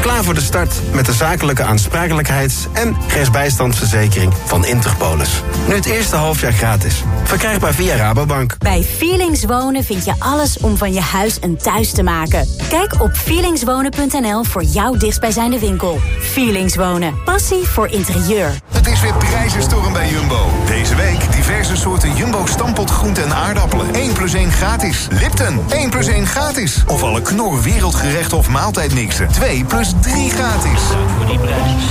Klaar voor de start met de zakelijke aansprakelijkheids- en rechtsbijstandsverzekering van Interpolis. Nu het eerste halfjaar gratis. Verkrijgbaar via Rabobank. Bij Feelings Wonen vind je alles om van je huis een thuis te maken. Kijk op feelingswonen.nl voor jouw dichtstbijzijnde winkel. Feelings Wonen. Passie voor interieur. Het is weer prijzenstorm bij Jumbo. Deze week diverse soorten Jumbo stampot groenten en aardappelen. 1 plus 1 gratis. Lipton, 1 plus 1 gratis. Of alle knor wereldgerechten of maaltijdmixen. 2 plus 3 gratis. Voor die prijs.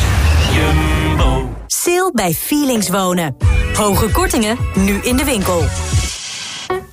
Jumbo. Sale bij Feelings Wonen. Hoge kortingen, nu in de winkel.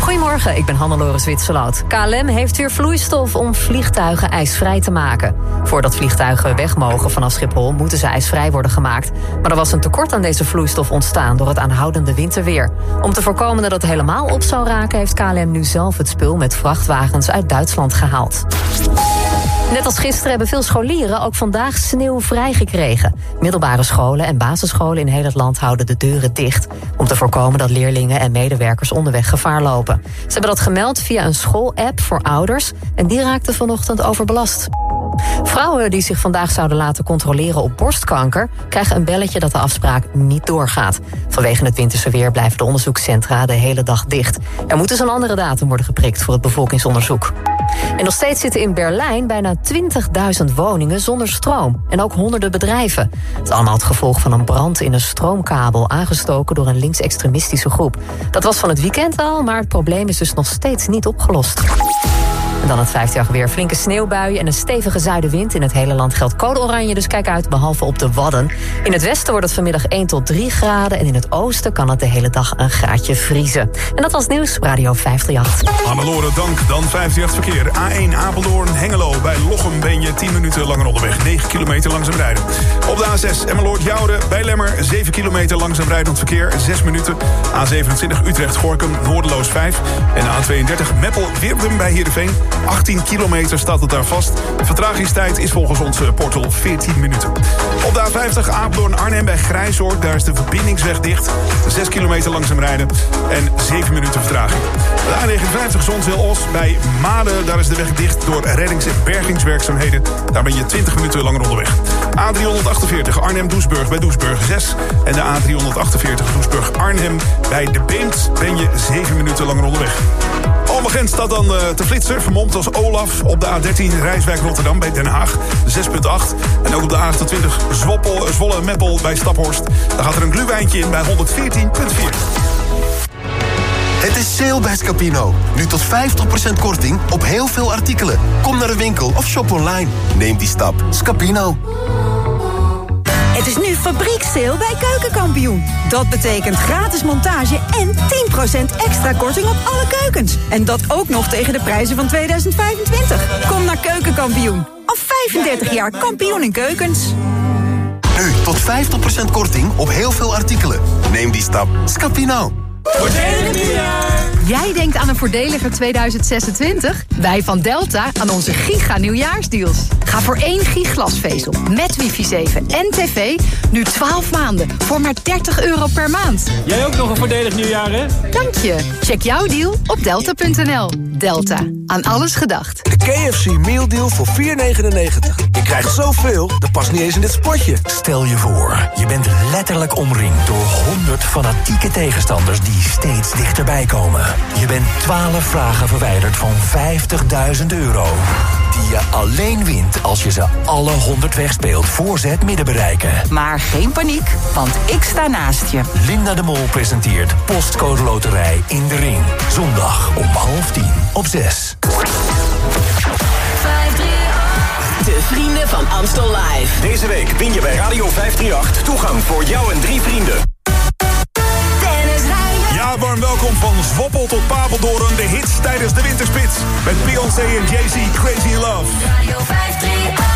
Goedemorgen, ik ben Hannelore Zwitserloot. KLM heeft weer vloeistof om vliegtuigen ijsvrij te maken. Voordat vliegtuigen weg mogen vanaf Schiphol moeten ze ijsvrij worden gemaakt. Maar er was een tekort aan deze vloeistof ontstaan door het aanhoudende winterweer. Om te voorkomen dat het helemaal op zou raken... heeft KLM nu zelf het spul met vrachtwagens uit Duitsland gehaald. Net als gisteren hebben veel scholieren ook vandaag sneeuw vrijgekregen. Middelbare scholen en basisscholen in heel het land houden de deuren dicht... om te voorkomen dat leerlingen en medewerkers onderweg gevaar lopen. Ze hebben dat gemeld via een schoolapp voor ouders... en die raakte vanochtend overbelast. Vrouwen die zich vandaag zouden laten controleren op borstkanker... krijgen een belletje dat de afspraak niet doorgaat. Vanwege het winterse weer blijven de onderzoekscentra de hele dag dicht. Er moet dus een andere datum worden geprikt voor het bevolkingsonderzoek. En nog steeds zitten in Berlijn bijna 20.000 woningen zonder stroom. En ook honderden bedrijven. Het allemaal het gevolg van een brand in een stroomkabel... aangestoken door een linksextremistische groep. Dat was van het weekend al, maar het probleem is dus nog steeds niet opgelost. Dan het vijftig weer. Flinke sneeuwbuien en een stevige zuidenwind. In het hele land geldt code oranje, dus kijk uit, behalve op de Wadden. In het westen wordt het vanmiddag 1 tot 3 graden... en in het oosten kan het de hele dag een graadje vriezen. En dat was nieuws, Radio 538. Hannelore, dank. Dan 58 verkeer. A1 Apeldoorn, Hengelo. Bij Lochem ben je 10 minuten langer onderweg. 9 kilometer langzaam rijden. Op de A6 Emmeloord Jouren. Bij Lemmer 7 kilometer langzaam rijdend verkeer. 6 minuten. A27 Utrecht Gorkum, Noordeloos 5. En A32 Meppel Weertem bij Heerenveen. 18 kilometer staat het daar vast. Vertragingstijd is volgens onze portal 14 minuten. Op de A50 Apeldoorn Arnhem bij Grijzoord. Daar is de verbindingsweg dicht. 6 kilometer langzaam rijden. En 7 minuten vertraging. De A59 Zonzeel-Os bij Maden. Daar is de weg dicht door reddings- en bergingswerkzaamheden. Daar ben je 20 minuten langer onderweg. A348 Arnhem-Doesburg bij Doesburg 6. En de A348 Doesburg-Arnhem bij De Beemt ben je 7 minuten langer onderweg. Almagent staat dan uh, te flitsen, vermomd als Olaf... op de A13 Rijswijk Rotterdam bij Den Haag, 6,8. En ook op de A28 Zwoppel, Zwolle Meppel bij Staphorst. Daar gaat er een gluwijntje in bij 114,4. Het is sale bij Scapino. Nu tot 50% korting op heel veel artikelen. Kom naar de winkel of shop online. Neem die stap. Scapino. Het is nu fabrieksteel bij Keukenkampioen. Dat betekent gratis montage en 10% extra korting op alle keukens. En dat ook nog tegen de prijzen van 2025. Kom naar Keukenkampioen. Al 35 jaar kampioen in keukens. Nu tot 50% korting op heel veel artikelen. Neem die stap. Scapino. Voordelig nieuwjaar! Jij denkt aan een voordeliger 2026? Wij van Delta aan onze giga nieuwjaarsdeals. Ga voor één giglasvezel met wifi 7 en tv nu 12 maanden voor maar 30 euro per maand. Jij ook nog een voordelig nieuwjaar, hè? Dank je. Check jouw deal op delta.nl. Delta. Aan alles gedacht. KFC Meal Deal voor 4,99. Je krijgt zoveel, dat past niet eens in dit spotje. Stel je voor, je bent letterlijk omringd door 100 fanatieke tegenstanders... die steeds dichterbij komen. Je bent 12 vragen verwijderd van 50.000 euro. Die je alleen wint als je ze alle 100 wegspeelt voor ze het midden bereiken. Maar geen paniek, want ik sta naast je. Linda de Mol presenteert Postcode Loterij in de Ring. Zondag om half tien op 6. De vrienden van Amstel Live. Deze week win je bij Radio 538 toegang voor jou en drie vrienden. Ja, warm welkom van Zwoppel tot Papeldoorn. De hits tijdens de winterspits. Met Beyoncé en Jay-Z Crazy Love. Radio 538.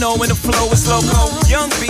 know when the flow is loco. Young B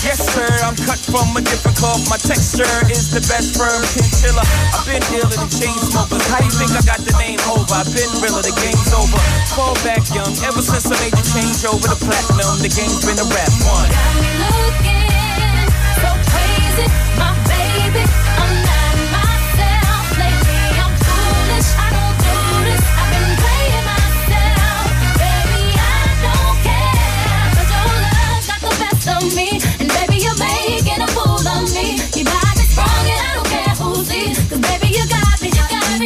Yes, sir, I'm cut from a different cloth. My texture is the best firm chinchilla. I've been dealing with chain smokers. How you think I got the name over? I've been realer, the game's over. Fall back young, ever since I made the change over to platinum. The game's been a rap one. Got me looking so crazy, my baby. I'm not myself lately. I'm foolish. I don't do this. I've been playing myself, baby. I don't your the best of me.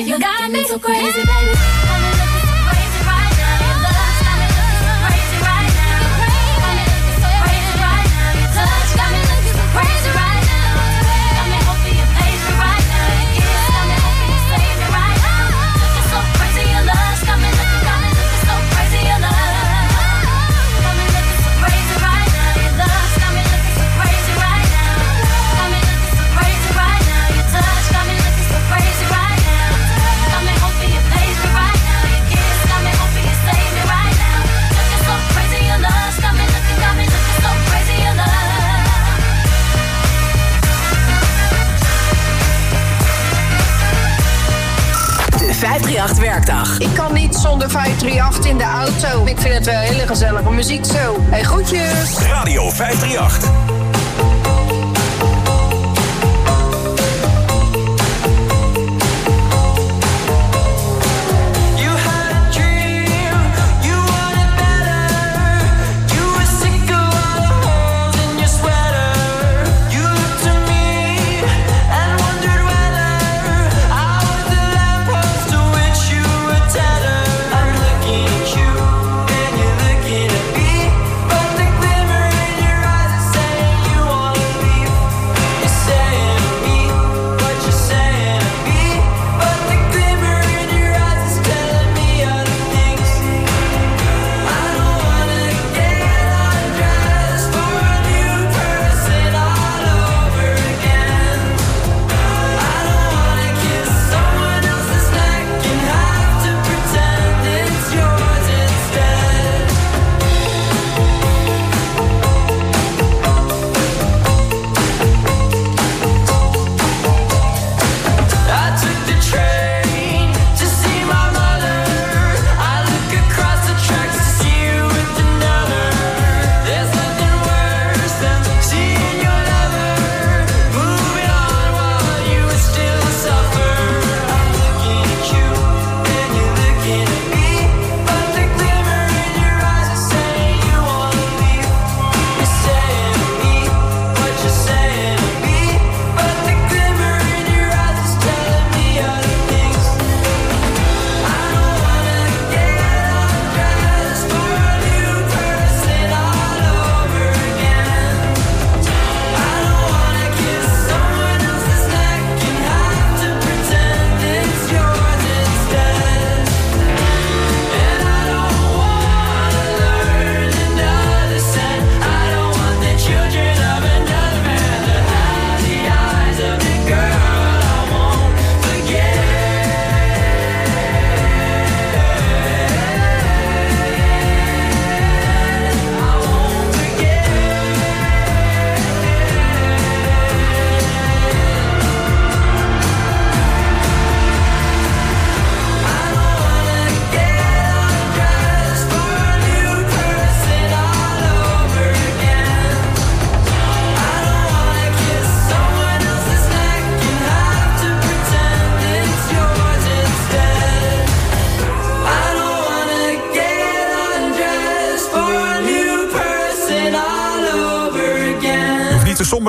you. Got me so crazy, baby. zo. Ik vind het wel hele gezellige muziek zo. Hey, groetjes. Radio 538.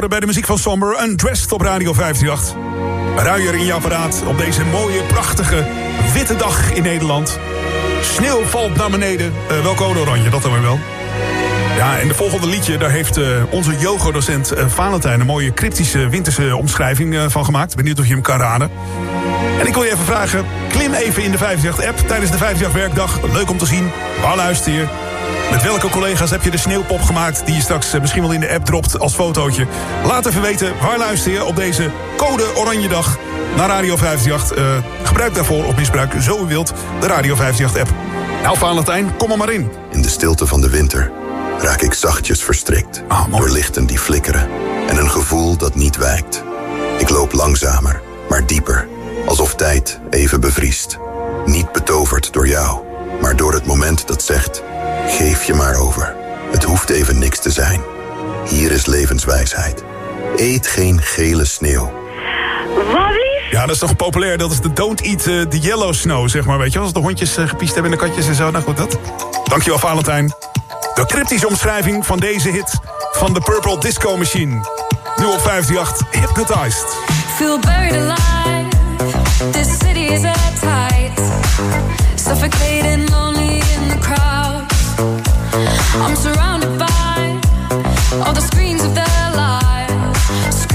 bij de muziek van Somber Undressed op Radio 538. Ruier in je apparaat op deze mooie, prachtige, witte dag in Nederland. Sneeuw valt naar beneden. Eh, uh, wel oranje, dat dan weer wel. Ja, en de volgende liedje, daar heeft eh, onze yoga-docent eh, Valentijn... een mooie cryptische winterse omschrijving van gemaakt. Benieuwd of je hem kan raden. En ik wil je even vragen, klim even in de 58 app tijdens de 58 werkdag. Leuk om te zien. Waar luister je? Met welke collega's heb je de sneeuwpop gemaakt... die je straks misschien wel in de app dropt als fotootje? Laat even weten, waar luister je op deze code oranje dag... naar Radio 538. gebruik daarvoor of misbruik, zo u wilt, de Radio 538-app. Nou, Valentijn, kom er maar in. In de stilte van de winter raak ik zachtjes verstrikt door lichten die flikkeren en een gevoel dat niet wijkt. Ik loop langzamer, maar dieper, alsof tijd even bevriest. Niet betoverd door jou, maar door het moment dat zegt: geef je maar over. Het hoeft even niks te zijn. Hier is levenswijsheid. Eet geen gele sneeuw. Wat Ja, dat is toch populair. Dat is de don't eat uh, the yellow snow, zeg maar. Weet je, als de hondjes uh, gepiest hebben en de katjes en zo. Nou goed, dat. Dankjewel, Valentijn. De cryptische omschrijving van deze hit van de Purple Disco Machine. Nu op 58, Hypnotized. Feel buried alive. This city is at tight. Suffocating, lonely in the crowd. I'm surrounded by all the screens of their lives.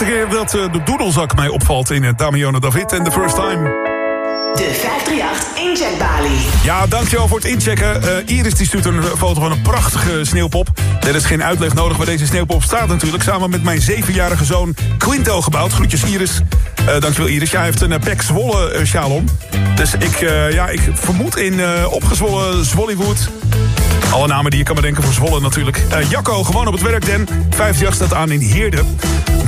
Eerste keer dat eh, de doedelzak mij opvalt in het Damione David en The First Time. De 538 incheckbalie. Ja, dankjewel voor het inchecken. Eh, Iris die stuurt een foto van een prachtige sneeuwpop. Er is geen uitleg nodig waar deze sneeuwpop staat natuurlijk. Samen met mijn zevenjarige zoon Quinto gebouwd. Groetjes Iris. Eh dankjewel Iris. Jij heeft een uh, Pek Zwolle sjaal om. Dus ik, eh, ja, ik vermoed in eh, opgezwollen Zwollywood. Alle namen die je kan bedenken voor Zwolle natuurlijk. Eh, Jacco, gewoon op het werk, Den. 58 staat aan in Heerden.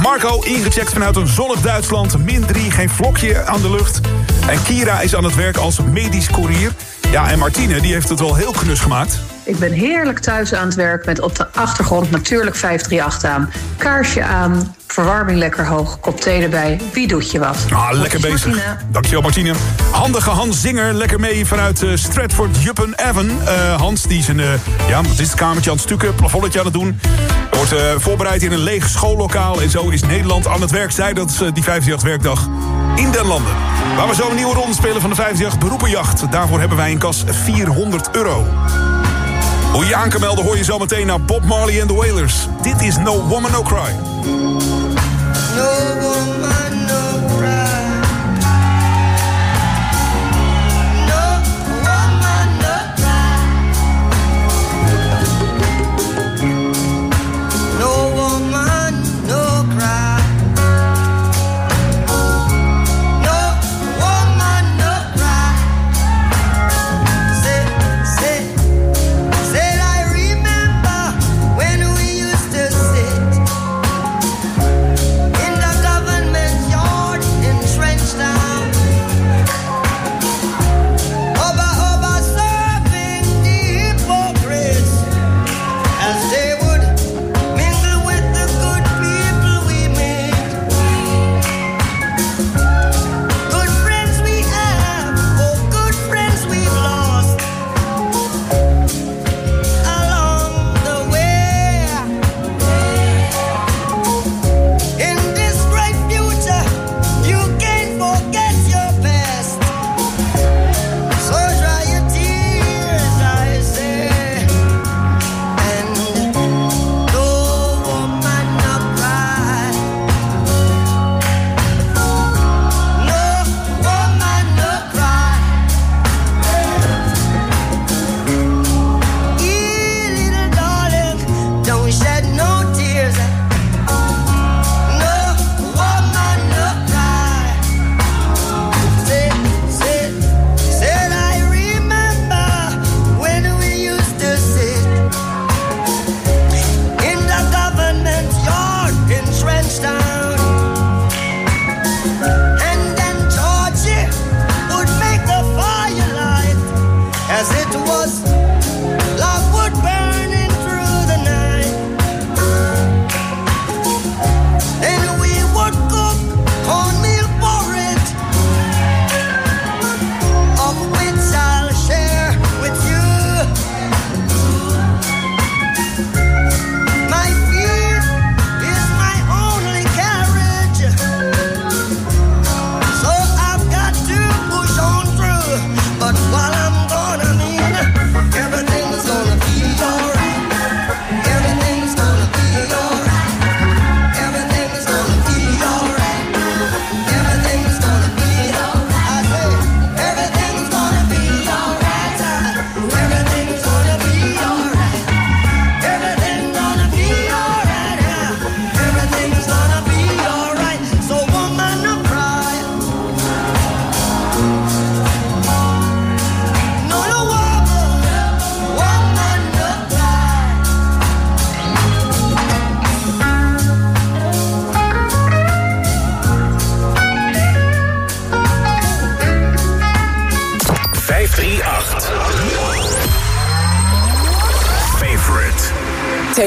Marco, ingecheckt vanuit een zonnig Duitsland. Min 3, geen vlokje aan de lucht. En Kira is aan het werk als medisch courier. Ja, en Martine, die heeft het wel heel knus gemaakt. Ik ben heerlijk thuis aan het werk met op de achtergrond natuurlijk 538 aan. Kaarsje aan, verwarming lekker hoog, kop thee erbij. Wie doet je wat? Ah, lekker bezig. Dankjewel, Martine. Handige Hans Zinger, lekker mee vanuit eh, Stratford Juppen Evan. Eh, Hans, die is een, eh, ja, wat is het kamertje aan het stukken, plafonnetje aan het doen. Wordt voorbereid in een leeg schoollokaal. En zo is Nederland aan het werk. Zij, dat is die 58-werkdag in den landen. Waar we zo een nieuwe ronde spelen van de 58 beroepenjacht. Daarvoor hebben wij in kas 400 euro. Hoe je aan melden hoor je zo meteen naar Bob Marley en the Wailers. Dit is No Woman No Cry.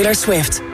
Taylor Swift.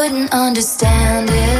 Couldn't understand it.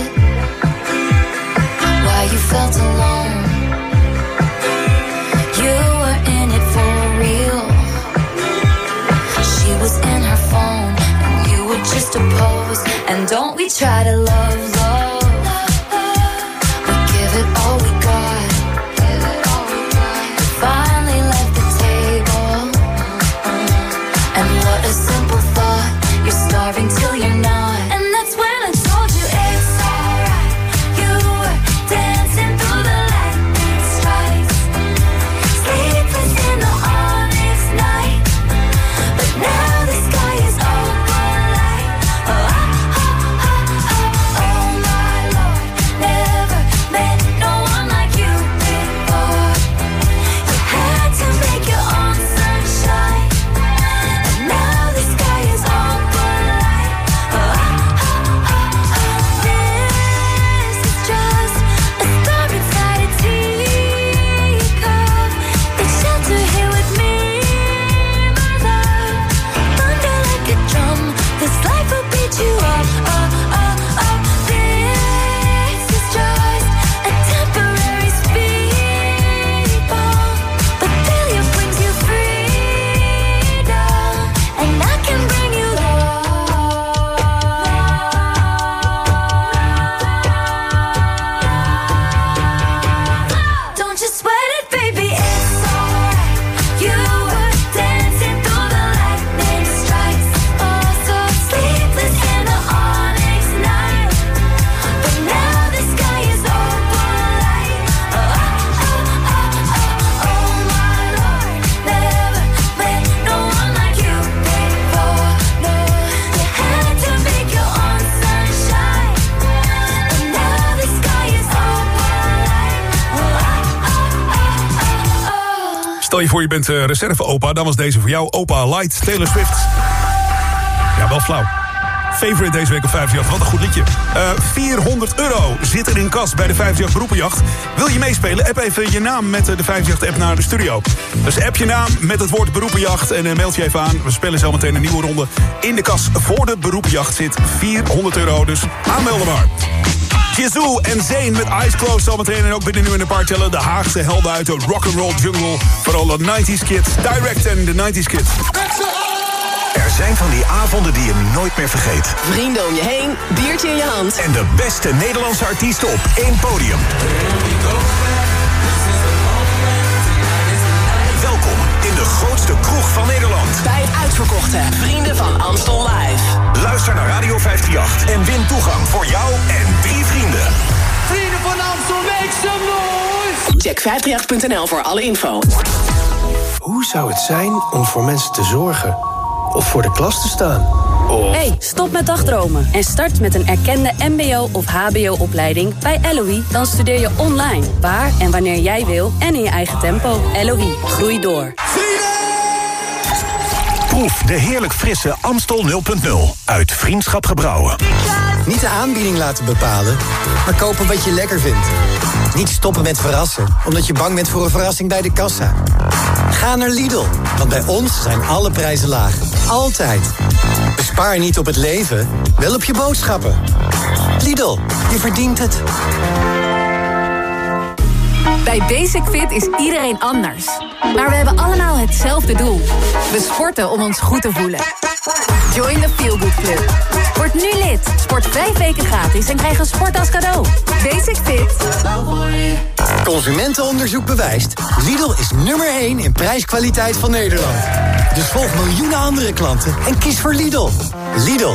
Je voor je bent eh, reserve-opa, dan was deze voor jou. Opa Light, Taylor Swift. Ja, wel flauw. Favorite deze week op 538. Wat een goed liedje. Eh, 400 euro zit er in kas bij de 538 Beroepenjacht. Wil je meespelen? App even je naam met eh, de 538-app naar de studio. Dus app je naam met het woord Beroepenjacht en eh, meld je even aan. We spelen zo meteen een nieuwe ronde. In de kas voor de Beroepenjacht zit 400 euro, dus aanmelden maar. Jizoo en Zane met Eyes Closed zometeen. En ook binnen nu in de partellen de Haagse helden uit de rock'n'roll jungle. Vooral de 90s kids. Direct en de 90s kids. Er zijn van die avonden die je nooit meer vergeet. Vrienden om je heen, biertje in je hand. En de beste Nederlandse artiesten op één podium. De grootste kroeg van Nederland. Bij het uitverkochte Vrienden van Amstel Live. Luister naar Radio 538 en win toegang voor jou en drie vrienden. Vrienden van Amstel, make some noise! Check 538.nl voor alle info. Hoe zou het zijn om voor mensen te zorgen? Of voor de klas te staan? Of... Hey, stop met dagdromen en start met een erkende mbo- of hbo-opleiding bij LOE. Dan studeer je online, waar en wanneer jij wil en in je eigen tempo. LOE, groei door. Proef de heerlijk frisse Amstel 0.0 uit Vriendschap Gebrouwen. Niet de aanbieding laten bepalen, maar kopen wat je lekker vindt. Niet stoppen met verrassen, omdat je bang bent voor een verrassing bij de kassa. Ga naar Lidl, want bij ons zijn alle prijzen laag. Altijd. Bespaar niet op het leven, wel op je boodschappen. Lidl, je verdient het. Bij Basic Fit is iedereen anders. Maar we hebben allemaal hetzelfde doel. We sporten om ons goed te voelen. Join the Feel Good Club. Word nu lid. Sport vijf weken gratis en krijg een sport als cadeau. Basic Fit. Consumentenonderzoek bewijst. Lidl is nummer 1 in prijskwaliteit van Nederland. Dus volg miljoenen andere klanten en kies voor Lidl. Lidl,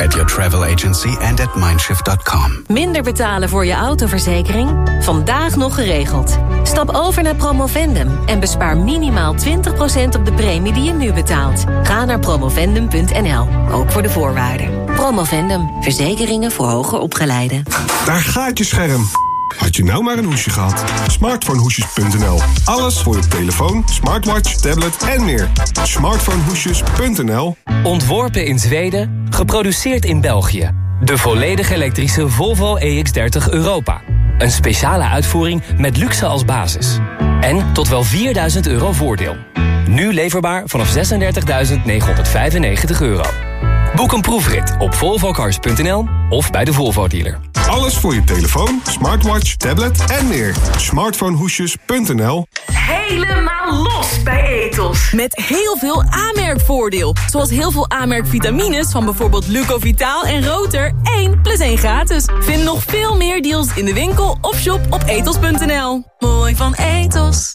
At your travel agency and at mindshift.com. Minder betalen voor je autoverzekering? Vandaag nog geregeld. Stap over naar Promovendum en bespaar minimaal 20% op de premie die je nu betaalt. Ga naar promovendum.nl, ook voor de voorwaarden. Promovendum, verzekeringen voor hoger opgeleiden. Daar gaat je scherm. Had je nou maar een hoesje gehad? Smartphonehoesjes.nl. Alles voor je telefoon, smartwatch, tablet en meer. Smartphonehoesjes.nl. Ontworpen in Zweden, geproduceerd in België. De volledig elektrische Volvo EX30 Europa. Een speciale uitvoering met luxe als basis. En tot wel 4000 euro voordeel. Nu leverbaar vanaf 36.995 euro. Boek een proefrit op volvocars.nl of bij de Volvo dealer. Alles voor je telefoon, smartwatch, tablet en meer. Smartphonehoesjes.nl. Helemaal los bij Etos. Met heel veel aanmerkvoordeel. Zoals heel veel aanmerkvitamines van bijvoorbeeld Lucovitaal en Roter. 1 plus 1 gratis. Vind nog veel meer deals in de winkel of shop op etos.nl. Mooi van Etos.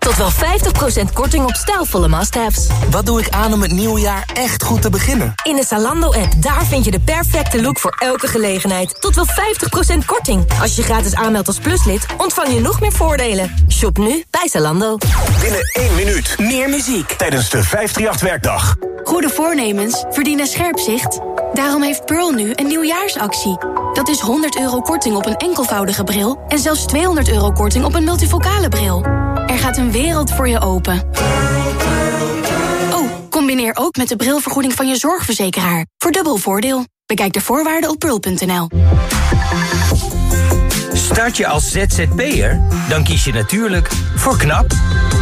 Tot wel 50% korting op stijlvolle must-haves. Wat doe ik aan om het nieuwe jaar echt goed te beginnen? In de Zalando-app, daar vind je de perfecte look voor elke gelegenheid. Tot wel 50% korting. Als je gratis aanmeldt als pluslid, ontvang je nog meer voordelen. Shop nu bij Zalando. Binnen één minuut. Meer muziek. Tijdens de 538-werkdag. Goede voornemens verdienen scherp zicht. Daarom heeft Pearl nu een nieuwjaarsactie. Dat is 100 euro korting op een enkelvoudige bril... en zelfs 200 euro korting op een multifocale bril. Er gaat een wereld voor je open. Oh, combineer ook met de brilvergoeding van je zorgverzekeraar. Voor dubbel voordeel. Bekijk de voorwaarden op pearl.nl. Start je als ZZP'er? Dan kies je natuurlijk voor KNAP,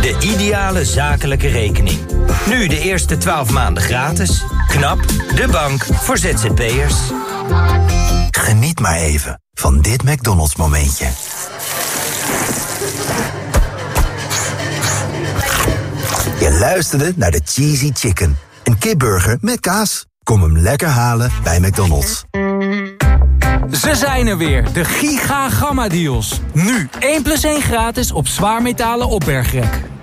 de ideale zakelijke rekening. Nu de eerste 12 maanden gratis. KNAP, de bank voor ZZP'ers. Geniet maar even van dit McDonald's momentje. Je luisterde naar de Cheesy Chicken. Een kipburger met kaas. Kom hem lekker halen bij McDonald's. Ze zijn er weer, de Giga Gamma Deals. Nu 1 plus 1 gratis op zwaarmetalen opbergrek.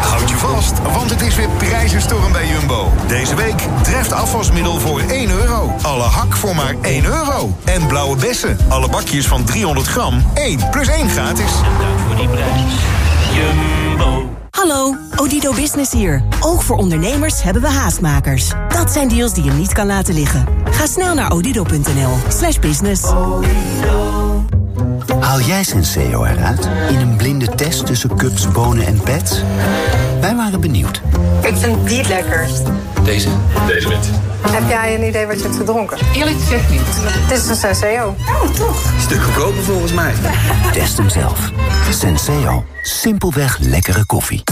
Houd je vast, want het is weer prijzenstorm bij Jumbo. Deze week treft afwasmiddel voor 1 euro. Alle hak voor maar 1 euro. En blauwe bessen, alle bakjes van 300 gram, 1 plus 1 gratis. voor die prijs. Jumbo. Hallo, Odido Business hier. Ook voor ondernemers hebben we haastmakers. Dat zijn deals die je niet kan laten liggen. Ga snel naar odido.nl slash business. Haal jij Senseo eruit in een blinde test tussen cups, bonen en pets? Wij waren benieuwd. Ik vind die het lekkerst. Deze? Deze wit. Heb jij een idee wat je hebt gedronken? Eerlijk gezegd niet. Het is een Senseo. Oh, toch? Stuk goedkoper volgens mij. Test hem zelf. Senseo. Simpelweg lekkere koffie.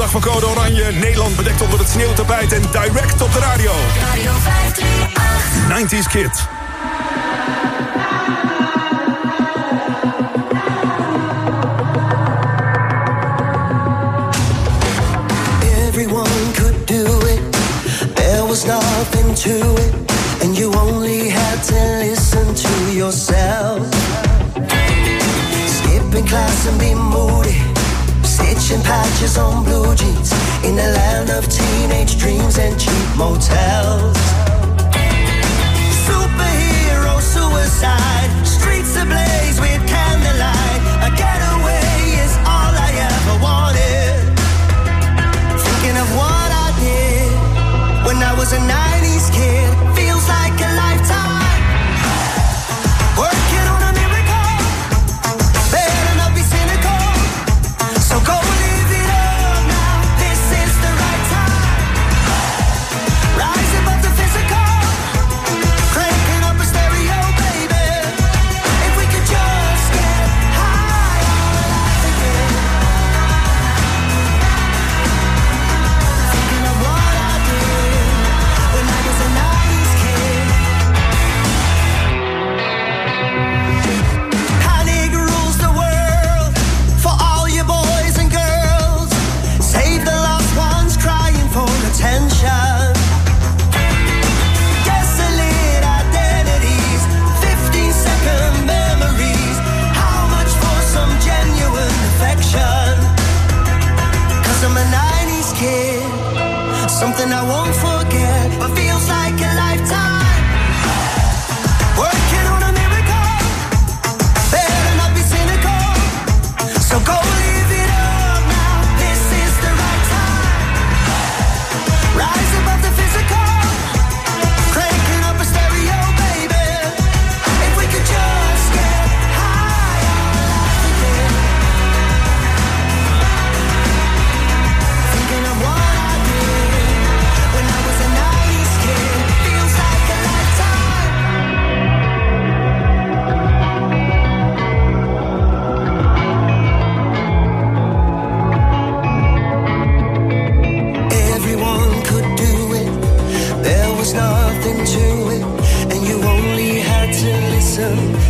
dag van Code Oranje. Nederland bedekt onder het sneeuwtapijt en direct op de radio. Radio 538. 90s Kid. Everyone could do it. There was nothing to it. And you only had to listen to yourself. Skip in class and be moody. Stitching patches on blue jeans in a land of teenage dreams and cheap motels. Superhero suicide, streets ablaze with cash.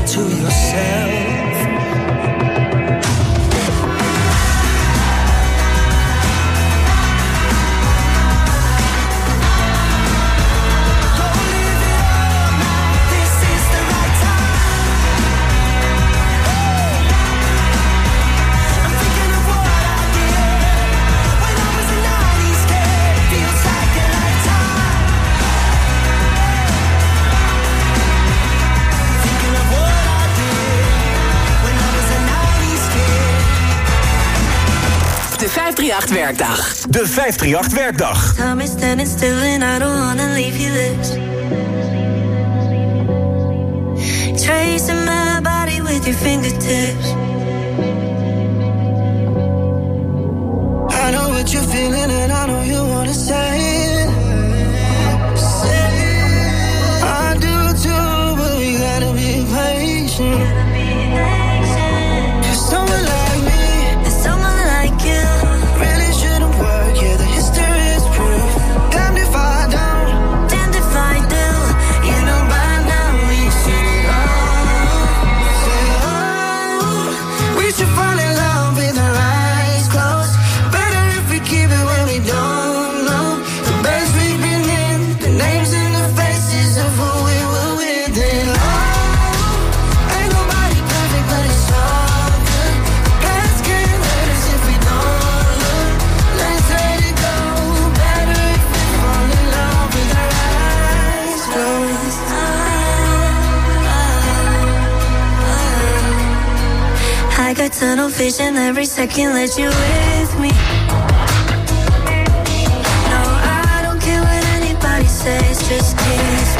to yourself. 538 werkdag. De 538 werkdag. Time is standing still and I don't wanna leave you this. Tracing my body with your fingertips. vision every second that you're with me. No, I don't care what anybody says, just kiss me.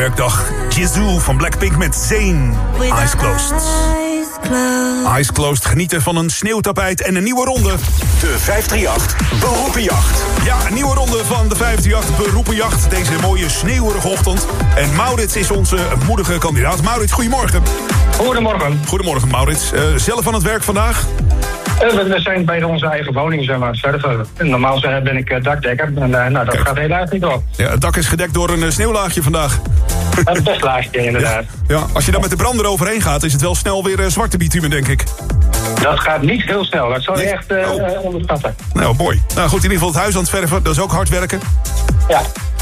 Werkdag. Jizoo van Blackpink met Zayn. Eyes closed. Eyes closed. Genieten van een sneeuwtapijt en een nieuwe ronde. De 538 Beroepenjacht. Ja, een nieuwe ronde van de 538 Beroepenjacht. Deze mooie sneeuwige ochtend. En Maurits is onze moedige kandidaat. Maurits, goedemorgen. Goedemorgen. Goedemorgen, Maurits. Eh, zelf aan het werk vandaag? Eh, we, zijn bij onze eigen woning zijn we aan het surfen. Normaal ben ik eh, dakdekker. En nou, dat gaat helaas niet door. Ja, het dak is gedekt door een sneeuwlaagje vandaag. Een testlaagje inderdaad. Ja, als je dan met de brander overheen gaat, is het wel snel weer eh, zwarte bitumen, denk ik. Dat gaat niet heel snel. Dat zou je Nee? echt Oh. eh, onderschatten. Nou, mooi. Nou goed, in ieder geval het huis aan het verven, dat is ook hard werken. Ja.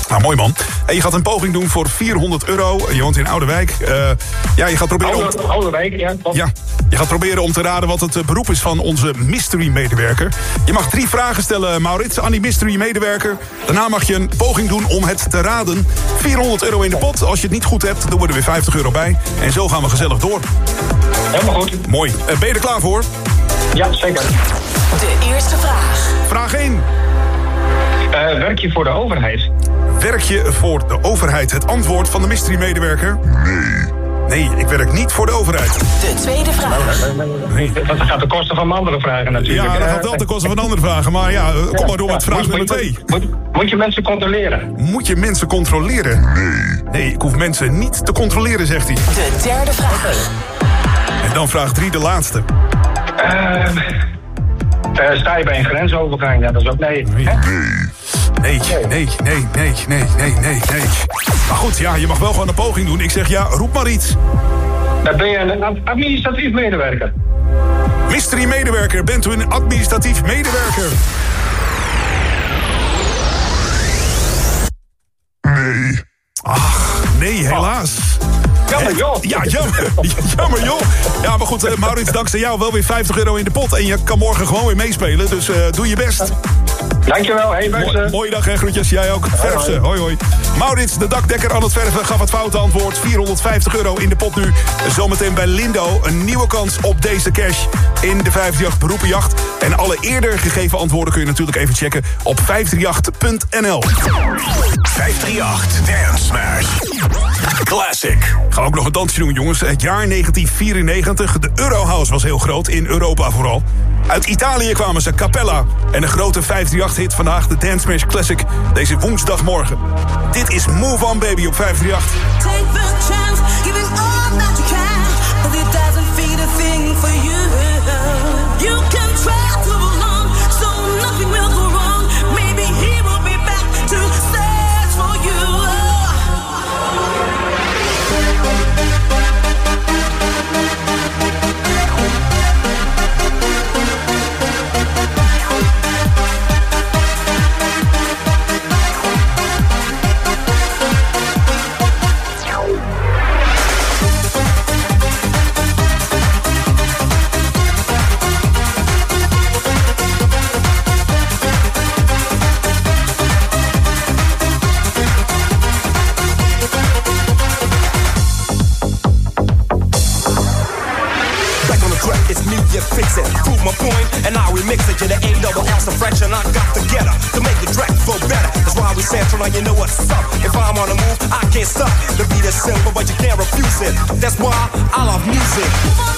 Nou, mooi man. En je gaat een poging doen voor 400 euro. Je woont in Ouderwijk. Eh, ja, je gaat proberen... om- Oude, week, ja. Ja, je gaat proberen om te raden wat het eh, beroep is van onze mystery-medewerker. Je mag drie vragen stellen, Maurits, aan die mystery-medewerker. Daarna mag je een poging doen om het te raden. 400 euro in de pot. Als je het niet goed hebt, dan worden er weer 50 euro bij. En zo gaan we gezellig door. Helemaal goed. Mooi. Eh, ben je er klaar voor? Ja, zeker. De eerste vraag. Vraag 1. Eh, werk je voor de overheid? Werk je voor de overheid? Het antwoord van de mystery-medewerker? Nee. Nee, ik werk niet voor de overheid. De tweede vraag. Nee. Dat gaat de kosten van andere vragen natuurlijk. Ja, dat gaat wel ten koste van andere vragen. Maar ja, eh, kom maar door met vraag nummer moet- 2. Moet, moet je mensen controleren? Moet je mensen controleren? Nee. Nee, ik hoef mensen niet te controleren, zegt hij. De derde vraag. En dan vraag 3, de laatste. Eh, sta je bij een grensovergang? Ja, dat is ook nee. Hè? Nee, nee, nee, nee, nee, nee, nee, nee. Maar goed, ja, je mag wel gewoon een poging doen. Ik zeg ja, roep maar iets. Dan ben je een ad- administratief medewerker. Mystery medewerker, bent u een administratief medewerker? Ach, nee, helaas. Jammer, joh. Ja, jammer, jammer joh. Ja, maar goed, eh, Maurits, dankzij jou wel weer 50 euro in de pot. En je kan morgen gewoon weer meespelen, dus eh, doe je best. Dankjewel, hey Mo- mooie dag, hè, groetjes. Jij ook. Verf ze. Hoi, hoi. Maurits, de dakdekker aan het verven, gaf het foute antwoord. 450 euro in de pot nu. Zometeen bij Lindo een nieuwe kans op deze cash in de 538 Beroepenjacht. En alle eerder gegeven antwoorden kun je natuurlijk even checken op 538.nl. 538 Dance Smash. Classic. Gaan we ook nog een dansje doen, jongens. Het jaar 1994. De Eurohouse was heel groot, in Europa vooral. Uit Italië kwamen ze Capella. En een grote 538-hit vandaag, de Dance Smash Classic. Deze woensdagmorgen. Dit is Move On Baby op 538. Take the chance, But you can't refuse it. That's why I love music.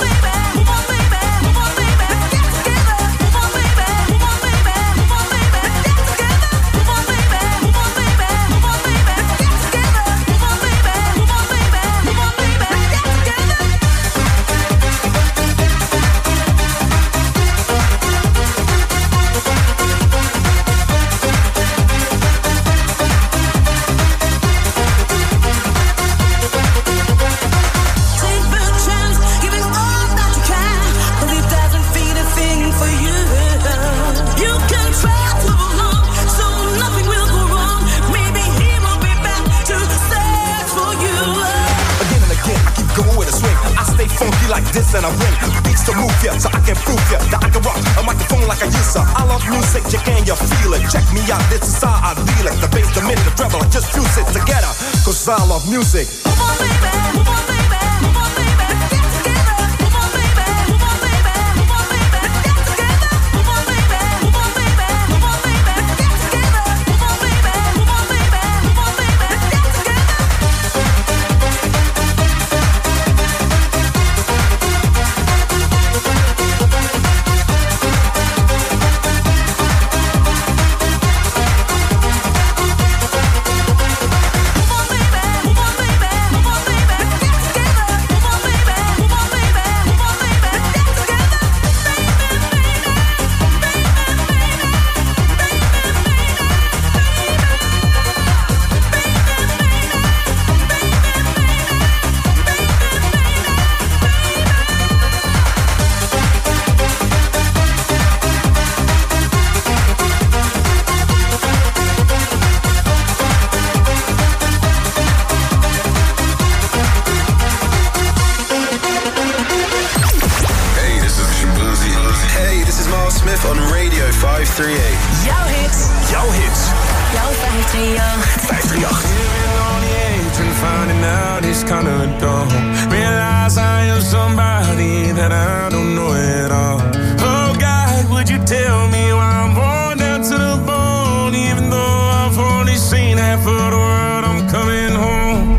Finding out kinda dumb. Realize I am somebody that I don't know at all. Oh God, would you tell me why I'm worn down to the bone? Even though I've seen half of the world, I'm coming home.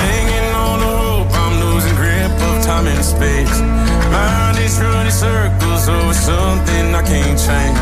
Hanging on hope I'm losing grip of time and space. Mind is running circles over something I can't change.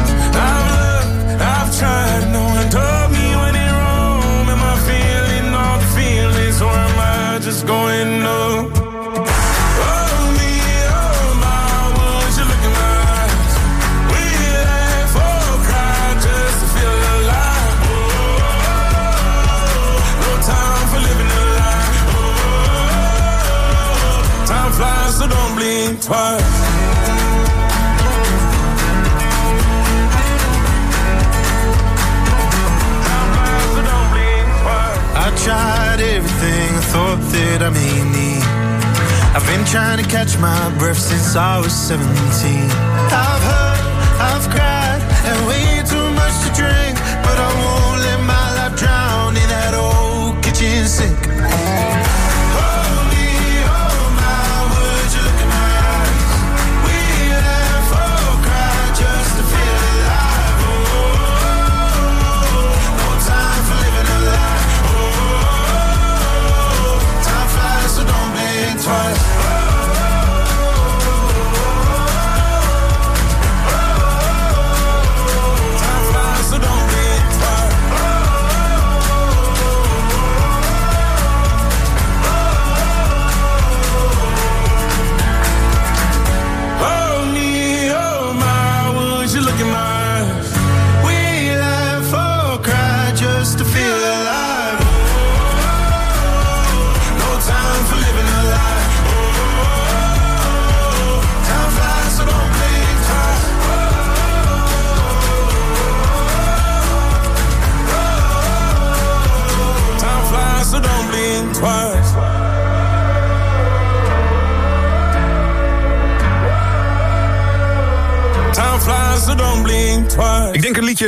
trying to catch my breath since I was 17. I've heard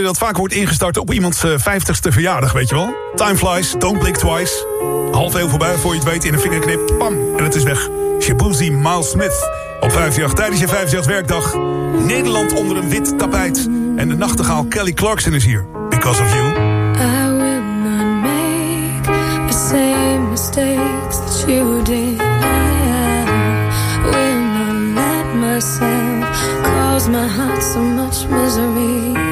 dat vaak wordt ingestart op iemands eh, 50ste verjaardag, weet je wel? Time flies, don't blink twice. Half eeuw voorbij voor je het weet in een vingerknip. Pam, en het is weg. Shabuzi Miles Smith. Op 50 tijdens je 50 werkdag. Nederland onder een wit tapijt. En de nachtegaal Kelly Clarkson is hier. Because of you. I will not make the same mistakes that you did. I will not let myself cause my heart so much misery.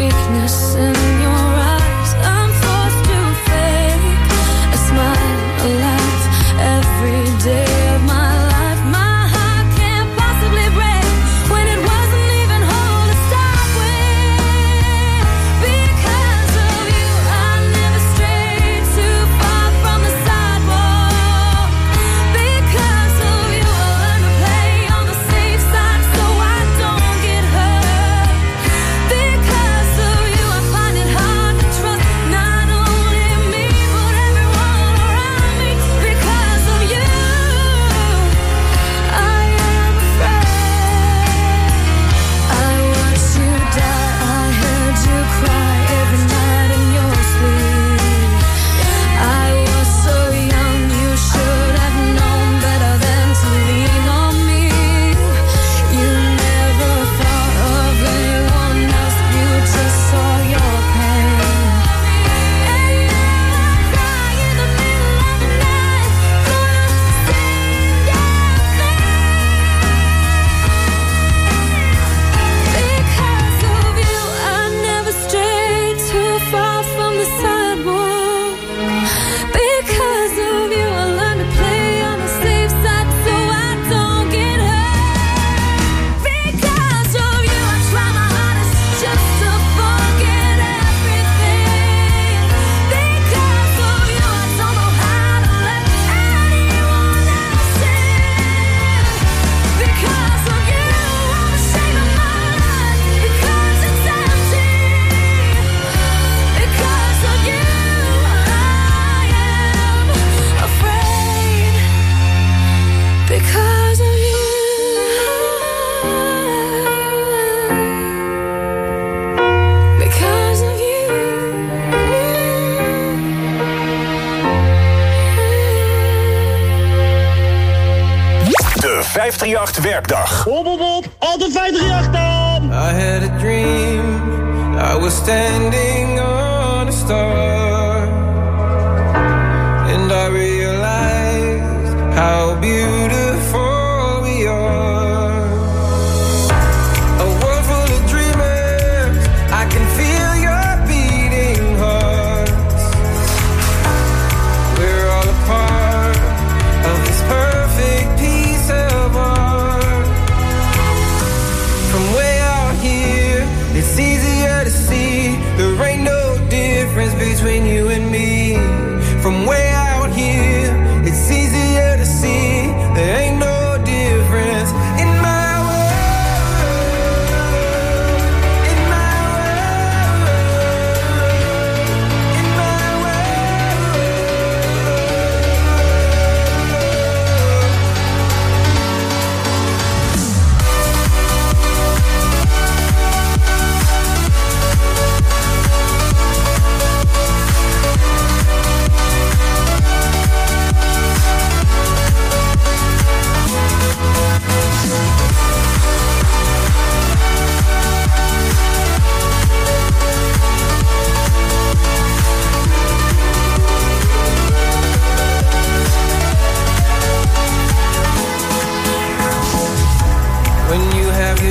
weakness in Werkdag. Hop, hop, hop. Altijd 538 dan. I had a dream. I was standing on a star. And I realized how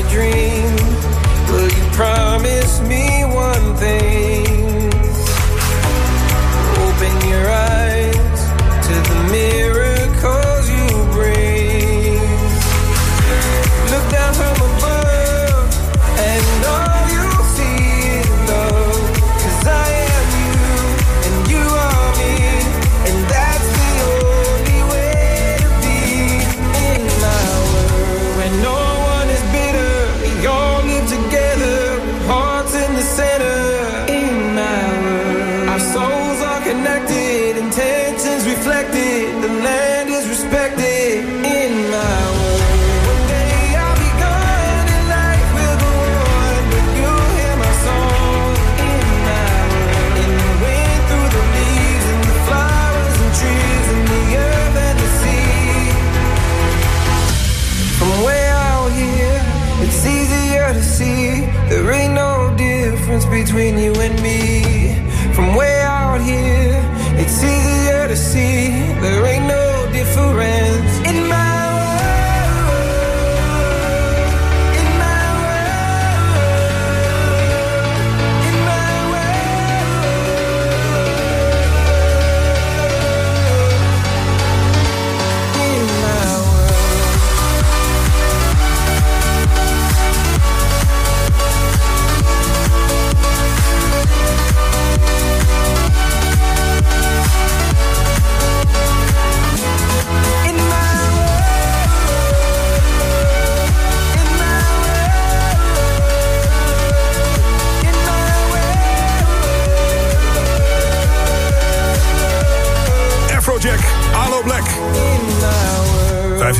dream, will you promise me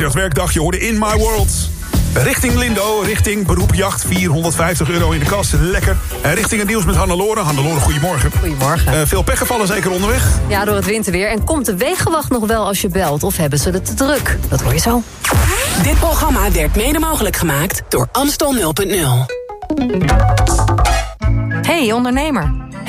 58 werkdag, je hoorde In My World. Richting Lindo, richting beroepjacht, 450 euro in de kas, lekker. En richting het nieuws met Hannelore. Hannelore, goedemorgen. Goedemorgen. Eh, veel pechgevallen zeker onderweg? Ja, door het winterweer. En komt de wegenwacht nog wel als je belt? Of hebben ze het te druk? Dat hoor je zo. Dit programma werd mede mogelijk gemaakt door Amstel 0.0. Hey ondernemer,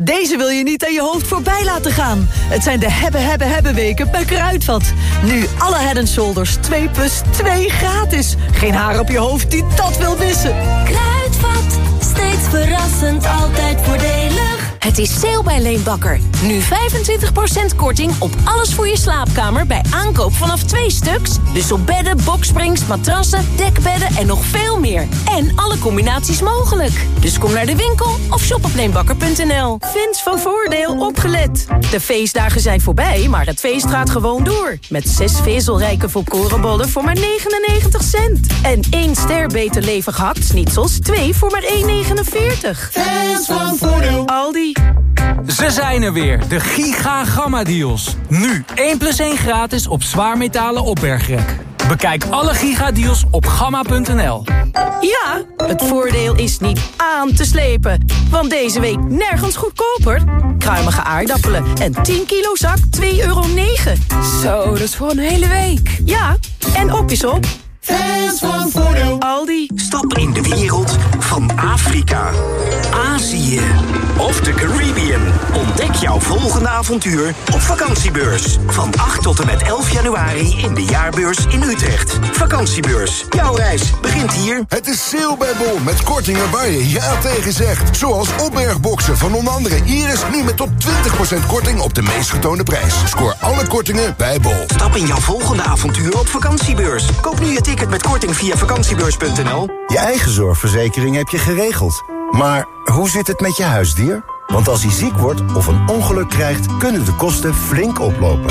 Deze wil je niet aan je hoofd voorbij laten gaan. Het zijn de hebben, hebben, hebben weken bij Kruidvat. Nu alle Head Shoulders 2 plus 2 gratis. Geen haar op je hoofd die dat wil missen. Kruidvat, steeds verrassend, altijd voordelig. Het is sale bij Leenbakker. Nu 25% korting op alles voor je slaapkamer bij aankoop vanaf twee stuks. Dus op bedden, boksprings, matrassen, dekbedden en nog veel meer. En alle combinaties mogelijk. Dus kom naar de winkel of shop op leenbakker.nl. Fans van Voordeel opgelet. De feestdagen zijn voorbij, maar het feest gaat gewoon door. Met zes vezelrijke volkorenbollen voor maar 99 cent. En één ster beter levig hakt-snitsels, twee voor maar 1,49. Fans van Voordeel. Aldi. Ze zijn er weer, de Giga Gamma Deals. Nu 1 plus 1 gratis op zwaarmetalen opbergrek. Bekijk alle Giga Deals op gamma.nl. Ja, het voordeel is niet aan te slepen. Want deze week nergens goedkoper. Kruimige aardappelen en 10 kilo zak 2,9 euro. Zo, dat is voor een hele week. Ja, en op is op. Fans van Voordeel. Aldi. Stap in de wereld van Afrika, Azië of de Caribbean. Ontdek jouw volgende avontuur op vakantiebeurs. Van 8 tot en met 11 januari in de jaarbeurs in Utrecht. Vakantiebeurs. Jouw reis begint hier. Het is sale bij Bol met kortingen waar je ja tegen zegt. Zoals opbergboxen van onder andere Iris nu met tot 20% korting op de meest getoonde prijs. Scoor alle kortingen bij Bol. Stap in jouw volgende avontuur op vakantiebeurs. Koop nu je ticket met korting via vakantiebeurs.nl. Je eigen zorgverzekering heb je geregeld. Maar hoe zit het met je huisdier? Want als hij ziek wordt of een ongeluk krijgt, kunnen de kosten flink oplopen.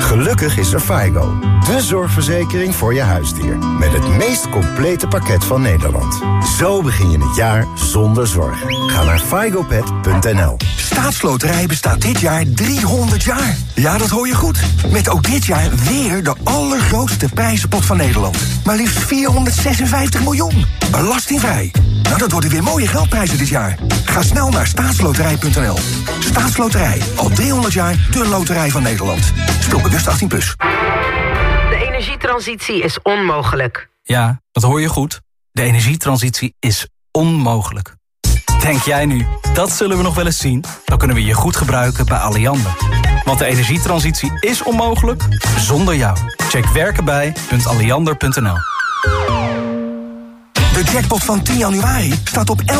Gelukkig is er FIGO, de zorgverzekering voor je huisdier. Met het meest complete pakket van Nederland. Zo begin je het jaar zonder zorgen. Ga naar figopet.nl Staatsloterij bestaat dit jaar 300 jaar. Ja, dat hoor je goed. Met ook dit jaar weer de allergrootste prijzenpot van Nederland. Maar liefst 456 miljoen. Belastingvrij. Nou, dat worden weer mooie geldprijzen dit jaar. Ga snel naar staatsloterij.nl. Staatsloterij. Al 300 jaar de loterij van Nederland. Speel bewust 18+. Plus. De energietransitie is onmogelijk. Ja, dat hoor je goed. De energietransitie is onmogelijk. Denk jij nu, dat zullen we nog wel eens zien? Dan kunnen we je goed gebruiken bij Alliander. Want de energietransitie is onmogelijk zonder jou. Check werkenbij.alliander.nl De jackpot van 10 januari staat op 11,1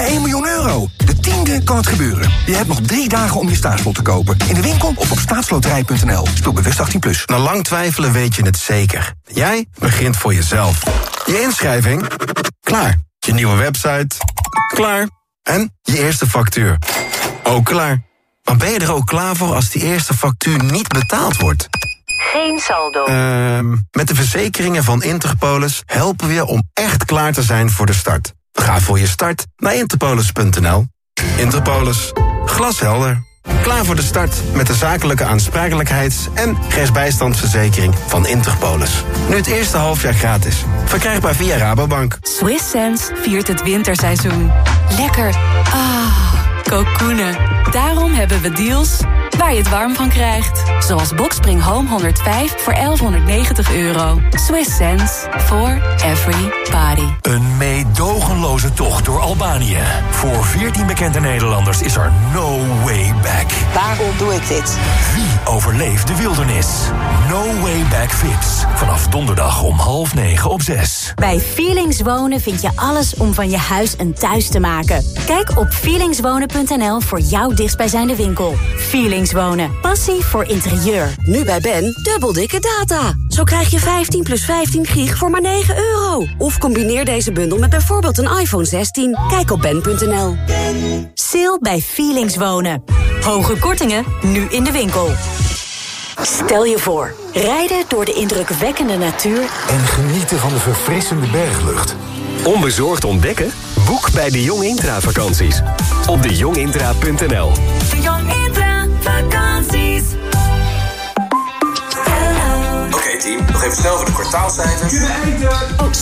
miljoen euro. De tiende kan het gebeuren. Je hebt nog drie dagen om je staatslot te kopen. In de winkel of op staatsloterij.nl. Speel bewust 18+. Plus. Na lang twijfelen weet je het zeker. Jij begint voor jezelf. Je inschrijving? Klaar. Je nieuwe website? Klaar. En je eerste factuur? Ook klaar. Maar ben je er ook klaar voor als die eerste factuur niet betaald wordt? Geen saldo. Ehm met de verzekeringen van Interpolis helpen we je om echt klaar te zijn voor de start. Ga voor je start naar interpolis.nl. Interpolis. Glashelder. Klaar voor de start met de zakelijke aansprakelijkheids- en rechtsbijstandsverzekering van Interpolis. Nu het eerste halfjaar gratis. Verkrijgbaar via Rabobank. Swiss Sense viert het winterseizoen. Lekker. Ah, kokoenen. Daarom hebben we deals waar je het warm van krijgt. Zoals Boxspring Home 105 voor 1190 euro. Swiss sense for every body. Een meedogenloze tocht door Albanië. Voor 14 bekende Nederlanders is er no way back. Waarom doe ik dit? Wie overleeft de wildernis? No way back Vips. Vanaf donderdag om half negen op zes. Bij Feelings Wonen vind je alles om van je huis een thuis te maken. Kijk op feelingswonen.nl voor jouw dichtstbijzijnde winkel. Feelings Passie voor interieur. Nu bij Ben, dubbel dikke data. Zo krijg je 15 plus 15 gig voor maar 9 euro. Of combineer deze bundel met bijvoorbeeld een iPhone 16. Kijk op ben.nl. Sale bij Feelings Wonen. Hoge kortingen, nu in de winkel. Stel je voor, rijden door de indrukwekkende natuur... En genieten van de verfrissende berglucht. Onbezorgd ontdekken? Boek bij de Jong Intra vakanties. Op dejongintra.nl De team, nog even snel voor de kwartaalcijfers.